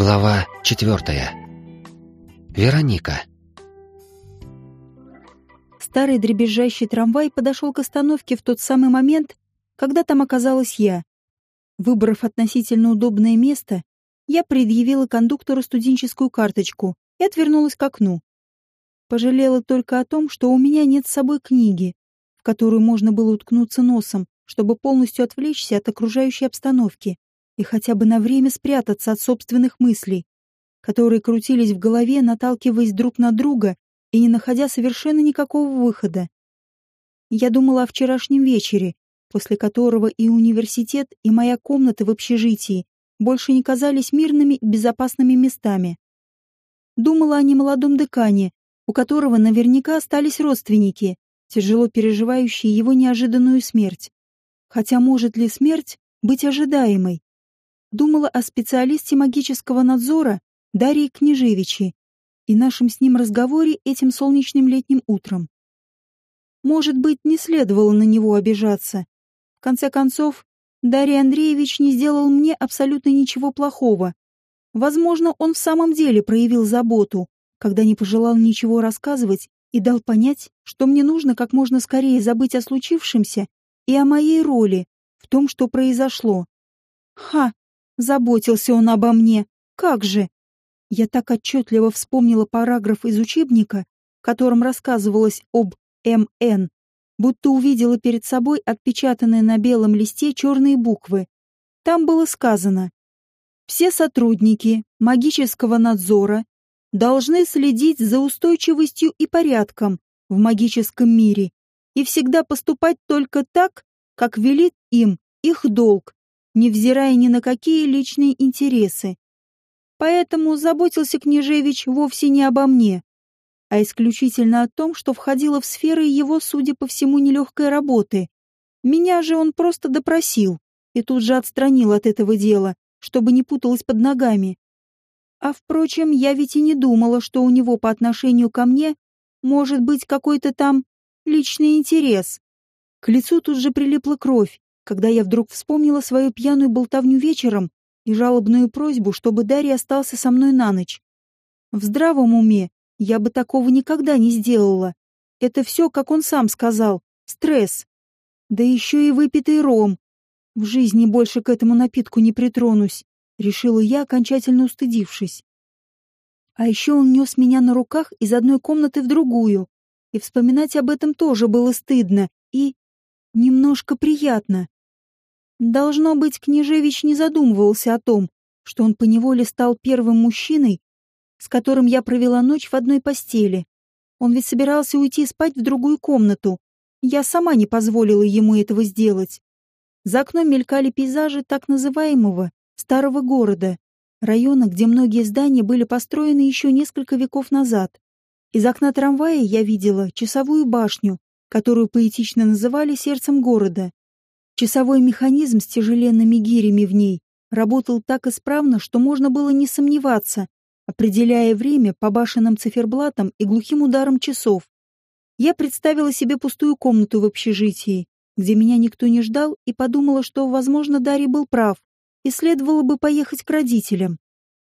Глава четвертая. Вероника. Старый дребезжащий трамвай подошел к остановке в тот самый момент, когда там оказалась я. Выбрав относительно удобное место, я предъявила кондуктору студенческую карточку и отвернулась к окну. Пожалела только о том, что у меня нет с собой книги, в которую можно было уткнуться носом, чтобы полностью отвлечься от окружающей обстановки и хотя бы на время спрятаться от собственных мыслей, которые крутились в голове, наталкиваясь друг на друга и не находя совершенно никакого выхода. Я думала о вчерашнем вечере, после которого и университет, и моя комната в общежитии больше не казались мирными и безопасными местами. Думала о немолодом декане, у которого наверняка остались родственники, тяжело переживающие его неожиданную смерть. Хотя может ли смерть быть ожидаемой? Думала о специалисте магического надзора Дарье Княжевиче и нашем с ним разговоре этим солнечным летним утром. Может быть, не следовало на него обижаться. В конце концов, Дарья Андреевич не сделал мне абсолютно ничего плохого. Возможно, он в самом деле проявил заботу, когда не пожелал ничего рассказывать и дал понять, что мне нужно как можно скорее забыть о случившемся и о моей роли в том, что произошло. Ха! Заботился он обо мне. Как же! Я так отчетливо вспомнила параграф из учебника, в котором рассказывалось об МН, будто увидела перед собой отпечатанные на белом листе черные буквы. Там было сказано «Все сотрудники магического надзора должны следить за устойчивостью и порядком в магическом мире и всегда поступать только так, как велит им их долг, невзирая ни на какие личные интересы. Поэтому заботился Княжевич вовсе не обо мне, а исключительно о том, что входило в сферы его, судя по всему, нелегкой работы. Меня же он просто допросил и тут же отстранил от этого дела, чтобы не путалось под ногами. А впрочем, я ведь и не думала, что у него по отношению ко мне может быть какой-то там личный интерес. К лицу тут же прилипла кровь, когда я вдруг вспомнила свою пьяную болтовню вечером и жалобную просьбу, чтобы Дарья остался со мной на ночь. В здравом уме я бы такого никогда не сделала. Это все, как он сам сказал, стресс. Да еще и выпитый ром. В жизни больше к этому напитку не притронусь, решила я, окончательно устыдившись. А еще он нес меня на руках из одной комнаты в другую, и вспоминать об этом тоже было стыдно и немножко приятно. Должно быть, Княжевич не задумывался о том, что он поневоле стал первым мужчиной, с которым я провела ночь в одной постели. Он ведь собирался уйти спать в другую комнату. Я сама не позволила ему этого сделать. За окном мелькали пейзажи так называемого старого города, района, где многие здания были построены еще несколько веков назад. Из окна трамвая я видела часовую башню, которую поэтично называли сердцем города. Часовой механизм с тяжеленными гирями в ней работал так исправно, что можно было не сомневаться, определяя время по башенным циферблатам и глухим ударам часов. Я представила себе пустую комнату в общежитии, где меня никто не ждал, и подумала, что, возможно, Дарий был прав, и следовало бы поехать к родителям.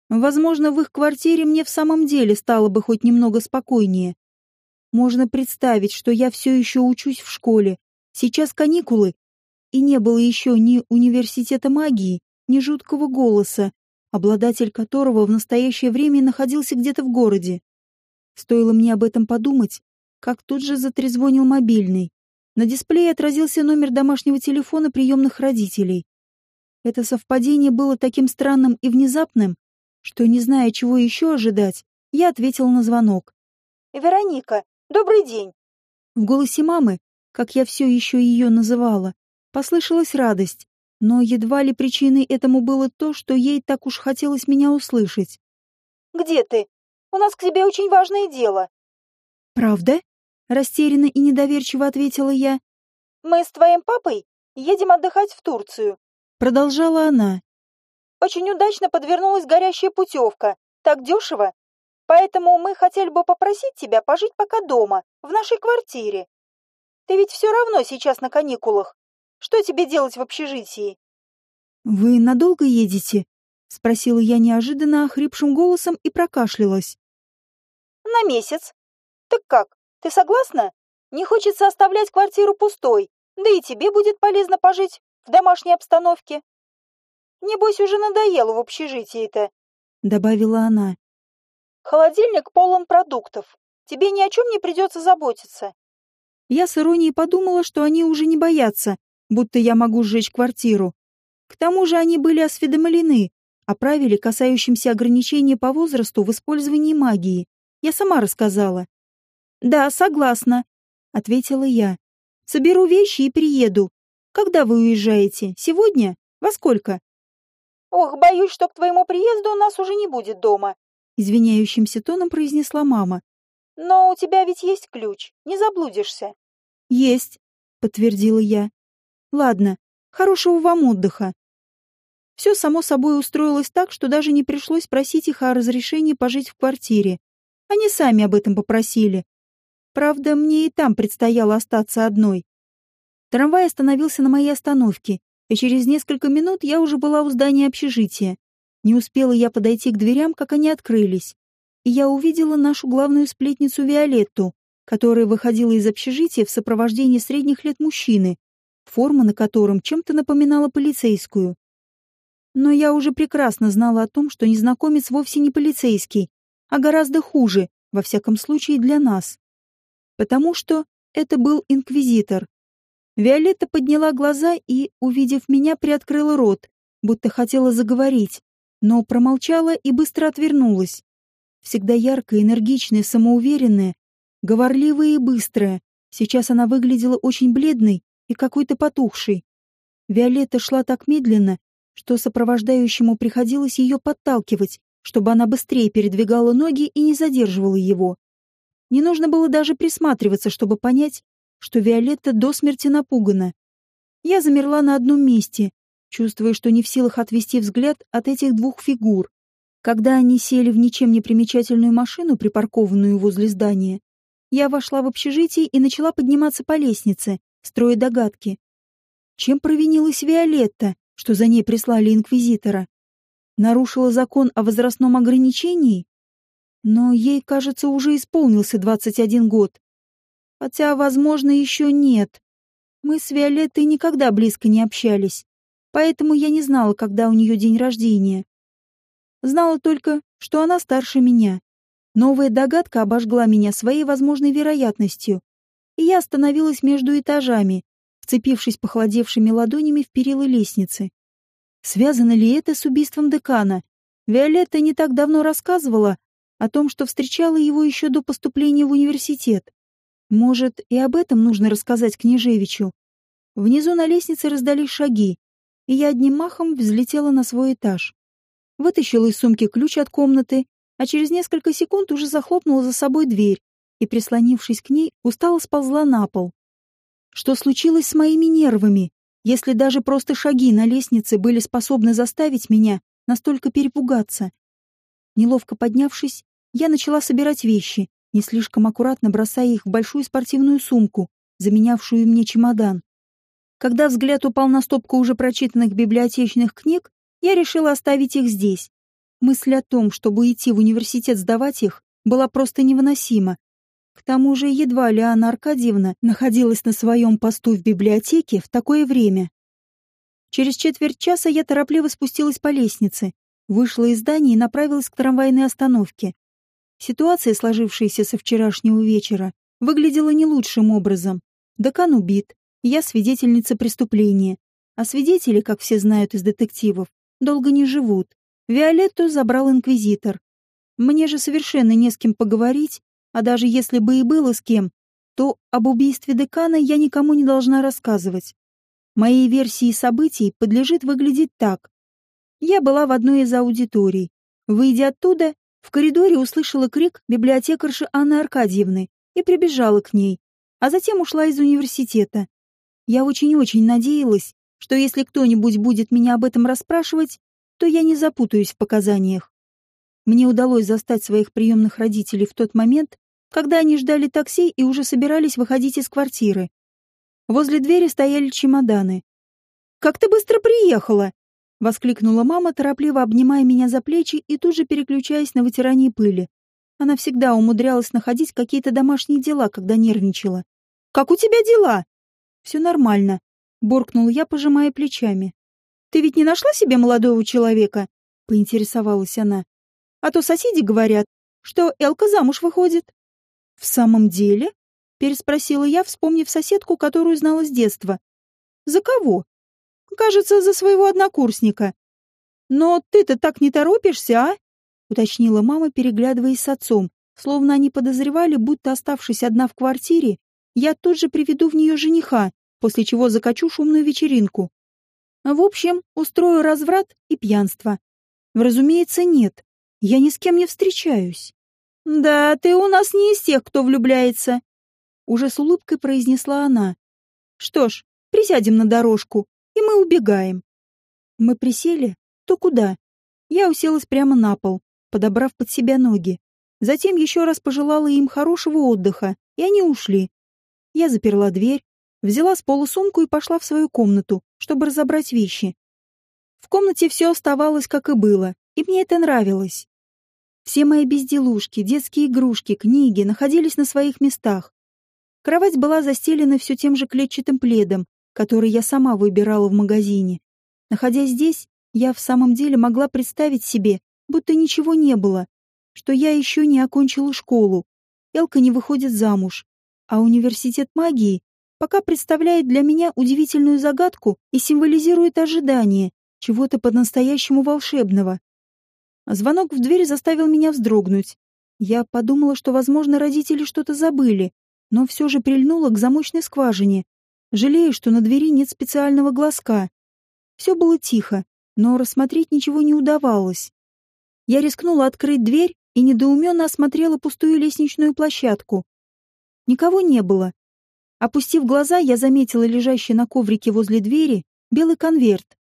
Возможно, в их квартире мне в самом деле стало бы хоть немного спокойнее. Можно представить, что я все еще учусь в школе. Сейчас каникулы, и не было еще ни университета магии, ни жуткого голоса, обладатель которого в настоящее время находился где-то в городе. Стоило мне об этом подумать, как тут же затрезвонил мобильный. На дисплее отразился номер домашнего телефона приемных родителей. Это совпадение было таким странным и внезапным, что, не зная, чего еще ожидать, я ответила на звонок. «Вероника, добрый день!» В голосе мамы, как я все еще ее называла, послышалась радость, но едва ли причиной этому было то, что ей так уж хотелось меня услышать. «Где ты? У нас к тебе очень важное дело». «Правда?» — растерянно и недоверчиво ответила я. «Мы с твоим папой едем отдыхать в Турцию», — продолжала она. Очень удачно подвернулась горящая путевка. Так дешево. Поэтому мы хотели бы попросить тебя пожить пока дома, в нашей квартире. Ты ведь все равно сейчас на каникулах. Что тебе делать в общежитии? Вы надолго едете? — спросила я неожиданно охрипшим голосом и прокашлялась. «На месяц. Так как, ты согласна? Не хочется оставлять квартиру пустой, да и тебе будет полезно пожить в домашней обстановке. Небось, уже надоело в общежитии-то», — добавила она. «Холодильник полон продуктов. Тебе ни о чем не придется заботиться». Я с иронией подумала, что они уже не боятся, будто я могу сжечь квартиру. К тому же они были осведомлены о правиле, касающемся ограничения по возрасту в использовании магии. Я сама рассказала. «Да, согласна», — ответила я. «Соберу вещи и приеду. Когда вы уезжаете? Сегодня? Во сколько?» «Ох, боюсь, что к твоему приезду у нас уже не будет дома», — извиняющимся тоном произнесла мама. «Но у тебя ведь есть ключ, не заблудишься». «Есть», — подтвердила я. «Ладно, хорошего вам отдыха». Все само собой устроилось так, что даже не пришлось просить их о разрешении пожить в квартире. Они сами об этом попросили. Правда, мне и там предстояло остаться одной. Трамвай остановился на моей остановке, и через несколько минут я уже была у здания общежития. Не успела я подойти к дверям, как они открылись. И я увидела нашу главную сплетницу Виолетту, которая выходила из общежития в сопровождении средних лет мужчины, форма на котором чем-то напоминала полицейскую. Но я уже прекрасно знала о том, что незнакомец вовсе не полицейский, а гораздо хуже, во всяком случае для нас. Потому что это был инквизитор. Виолетта подняла глаза и, увидев меня, приоткрыла рот, будто хотела заговорить, но промолчала и быстро отвернулась. Всегда яркая, энергичная, самоуверенная, говорливая и быстрая. Сейчас она выглядела очень бледной и какой-то потухшей. Виолетта шла так медленно, что сопровождающему приходилось ее подталкивать, чтобы она быстрее передвигала ноги и не задерживала его. Не нужно было даже присматриваться, чтобы понять, что Виолетта до смерти напугана. Я замерла на одном месте, чувствуя, что не в силах отвести взгляд от этих двух фигур. Когда они сели в ничем не примечательную машину, припаркованную возле здания, я вошла в общежитие и начала подниматься по лестнице, строя догадки. Чем провинилась Виолетта, что за ней прислали инквизитора. Нарушила закон о возрастном ограничении? Но ей, кажется, уже исполнился 21 год. Хотя, возможно, еще нет. Мы с Виолеттой никогда близко не общались, поэтому я не знала, когда у нее день рождения. Знала только, что она старше меня. Новая догадка обожгла меня своей возможной вероятностью, и я остановилась между этажами, вцепившись похолодевшими ладонями в перила лестницы. Связано ли это с убийством декана? Виолетта не так давно рассказывала о том, что встречала его еще до поступления в университет. Может, и об этом нужно рассказать Княжевичу. Внизу на лестнице раздались шаги, и я одним махом взлетела на свой этаж. Вытащила из сумки ключ от комнаты, а через несколько секунд уже захлопнула за собой дверь и, прислонившись к ней, устало сползла на пол. Что случилось с моими нервами, если даже просто шаги на лестнице были способны заставить меня настолько перепугаться? Неловко поднявшись, я начала собирать вещи, не слишком аккуратно бросая их в большую спортивную сумку, заменявшую мне чемодан. Когда взгляд упал на стопку уже прочитанных библиотечных книг, я решила оставить их здесь. Мысль о том, чтобы идти в университет сдавать их, была просто невыносима. К тому же едва ли Анна Аркадьевна находилась на своем посту в библиотеке в такое время. Через четверть часа я торопливо спустилась по лестнице, вышла из здания и направилась к трамвайной остановке. Ситуация, сложившаяся со вчерашнего вечера, выглядела не лучшим образом. Декан убит, я свидетельница преступления, а свидетели, как все знают из детективов, долго не живут. Виолетту забрал инквизитор. Мне же совершенно не с кем поговорить, а даже если бы и было с кем, то об убийстве декана я никому не должна рассказывать. Моей версии событий подлежит выглядеть так. Я была в одной из аудиторий. Выйдя оттуда, в коридоре услышала крик библиотекарши Анны Аркадьевны и прибежала к ней, а затем ушла из университета. Я очень-очень надеялась, что если кто-нибудь будет меня об этом расспрашивать, то я не запутаюсь в показаниях. Мне удалось застать своих приемных родителей в тот момент, когда они ждали такси и уже собирались выходить из квартиры. Возле двери стояли чемоданы. «Как ты быстро приехала!» — воскликнула мама, торопливо обнимая меня за плечи и тут же переключаясь на вытирание пыли. Она всегда умудрялась находить какие-то домашние дела, когда нервничала. «Как у тебя дела?» «Все нормально», — буркнул я, пожимая плечами. «Ты ведь не нашла себе молодого человека?» — поинтересовалась она. «А то соседи говорят, что Элка замуж выходит». «В самом деле?» — переспросила я, вспомнив соседку, которую знала с детства. «За кого?» «Кажется, за своего однокурсника». «Но ты-то так не торопишься, а?» — уточнила мама, переглядываясь с отцом, словно они подозревали, будто, оставшись одна в квартире, я тут же приведу в нее жениха, после чего закачу шумную вечеринку. В общем, устрою разврат и пьянство. Разумеется, нет. Я ни с кем не встречаюсь. Да, ты у нас не из тех, кто влюбляется. Уже с улыбкой произнесла она. Что ж, присядем на дорожку, и мы убегаем. Мы присели? То куда? Я уселась прямо на пол, подобрав под себя ноги. Затем еще раз пожелала им хорошего отдыха, и они ушли. Я заперла дверь, взяла с пола сумку и пошла в свою комнату, чтобы разобрать вещи. В комнате все оставалось, как и было, и мне это нравилось. Все мои безделушки, детские игрушки, книги находились на своих местах. Кровать была застелена все тем же клетчатым пледом, который я сама выбирала в магазине. Находясь здесь, я в самом деле могла представить себе, будто ничего не было, что я еще не окончила школу, Элка не выходит замуж, а университет магии пока представляет для меня удивительную загадку и символизирует ожидание чего-то по-настоящему волшебного. Звонок в дверь заставил меня вздрогнуть. Я подумала, что, возможно, родители что-то забыли, но все же прильнула к замочной скважине, жалея, что на двери нет специального глазка. Все было тихо, но рассмотреть ничего не удавалось. Я рискнула открыть дверь и недоуменно осмотрела пустую лестничную площадку. Никого не было, Опустив глаза, я заметила лежащий на коврике возле двери белый конверт.